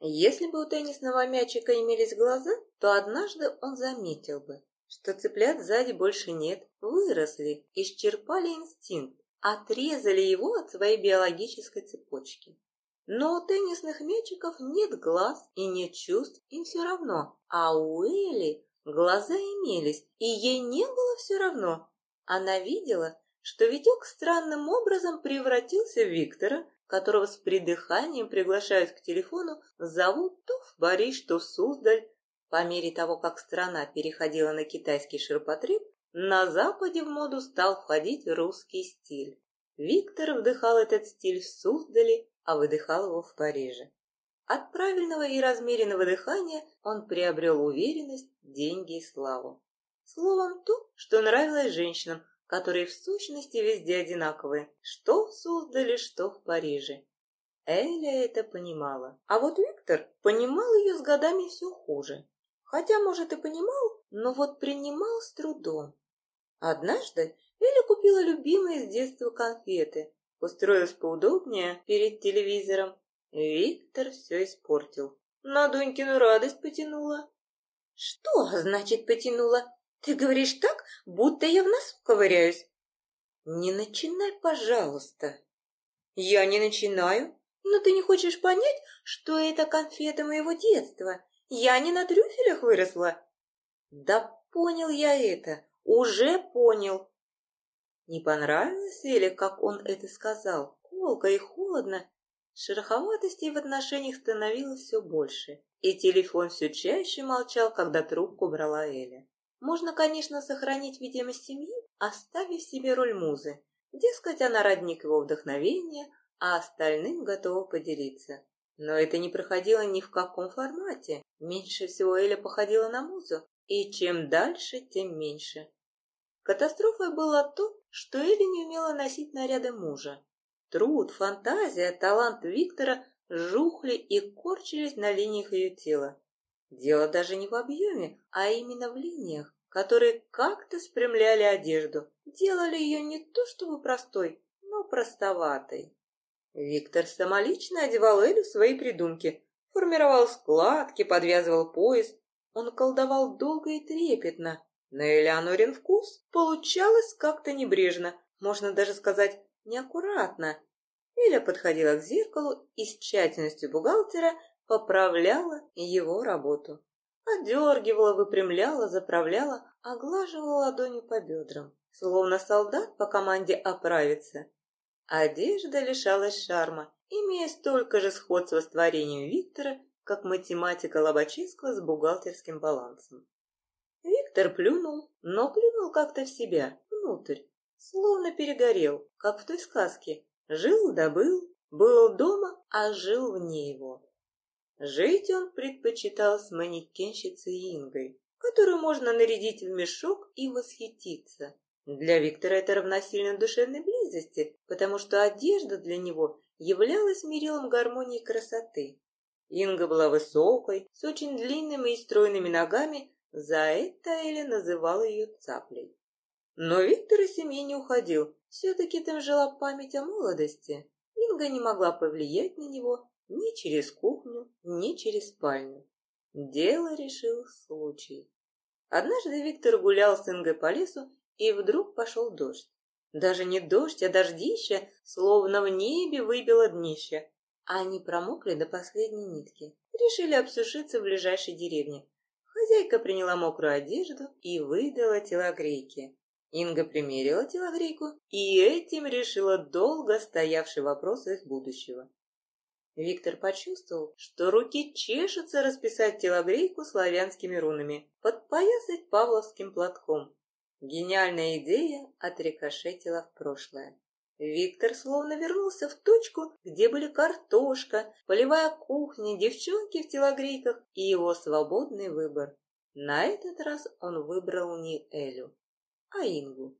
Если бы у теннисного мячика имелись глаза, то однажды он заметил бы, что цыплят сзади больше нет, выросли, исчерпали инстинкт, отрезали его от своей биологической цепочки. Но у теннисных мячиков нет глаз и нет чувств, им все равно. А у Элли глаза имелись, и ей не было все равно. Она видела, что Витек странным образом превратился в Виктора, которого с придыханием приглашают к телефону, зовут то в Париж, то в Суздаль. По мере того, как страна переходила на китайский ширпотреб, на Западе в моду стал входить русский стиль. Виктор вдыхал этот стиль в Суздале, а выдыхал его в Париже. От правильного и размеренного дыхания он приобрел уверенность, деньги и славу. Словом, то, что нравилось женщинам, которые в сущности везде одинаковые, что в Суздале, что в Париже. Эля это понимала. А вот Виктор понимал ее с годами все хуже. Хотя, может, и понимал, но вот принимал с трудом. Однажды Эля купила любимые с детства конфеты, устроилась поудобнее перед телевизором. Виктор все испортил. На Донькину радость потянула. «Что значит потянула?» Ты говоришь так, будто я в носу ковыряюсь. Не начинай, пожалуйста. Я не начинаю, но ты не хочешь понять, что это конфеты моего детства. Я не на трюфелях выросла. Да понял я это, уже понял. Не понравилось Эле, как он это сказал? Колко и холодно. Шероховатостей в отношениях становилось все больше, и телефон все чаще молчал, когда трубку брала Эля. Можно, конечно, сохранить видимость семьи, оставив себе роль музы. Дескать, она родник его вдохновения, а остальным готова поделиться. Но это не проходило ни в каком формате. Меньше всего Эля походила на музу, и чем дальше, тем меньше. Катастрофой было то, что Эля не умела носить наряды мужа. Труд, фантазия, талант Виктора жухли и корчились на линиях ее тела. Дело даже не в объеме, а именно в линиях, которые как-то спрямляли одежду, делали ее не то чтобы простой, но простоватой. Виктор самолично одевал Элю в свои придумки, формировал складки, подвязывал пояс. Он колдовал долго и трепетно. На Элеонорин вкус получалось как-то небрежно, можно даже сказать неаккуратно. Эля подходила к зеркалу и с тщательностью бухгалтера поправляла его работу. Одергивала, выпрямляла, заправляла, оглаживала ладонью по бедрам, словно солдат по команде оправиться. Одежда лишалась шарма, имея столько же сходства с творением Виктора, как математика Лобачевского с бухгалтерским балансом. Виктор плюнул, но плюнул как-то в себя, внутрь, словно перегорел, как в той сказке. Жил да был, был дома, а жил вне его. Жить он предпочитал с манекенщицей Ингой, которую можно нарядить в мешок и восхититься. Для Виктора это равносильно душевной близости, потому что одежда для него являлась мерилом гармонии красоты. Инга была высокой, с очень длинными и стройными ногами, за это Эля называла ее цаплей. Но Виктор из семьи не уходил, все-таки там жила память о молодости. Инга не могла повлиять на него, ни через кухню, ни через спальню. Дело решил случай. Однажды Виктор гулял с Ингой по лесу, и вдруг пошел дождь. Даже не дождь, а дождище, словно в небе выбило днище. Они промокли до последней нитки. Решили обсушиться в ближайшей деревне. Хозяйка приняла мокрую одежду и выдала телогрейки. Инга примерила телогрейку и этим решила долго стоявший вопрос их будущего. Виктор почувствовал, что руки чешутся расписать телогрейку славянскими рунами, подпоясать павловским платком. Гениальная идея отрикошетила в прошлое. Виктор словно вернулся в точку, где были картошка, полевая кухня, девчонки в телогрейках и его свободный выбор. На этот раз он выбрал не Элю, а Ингу.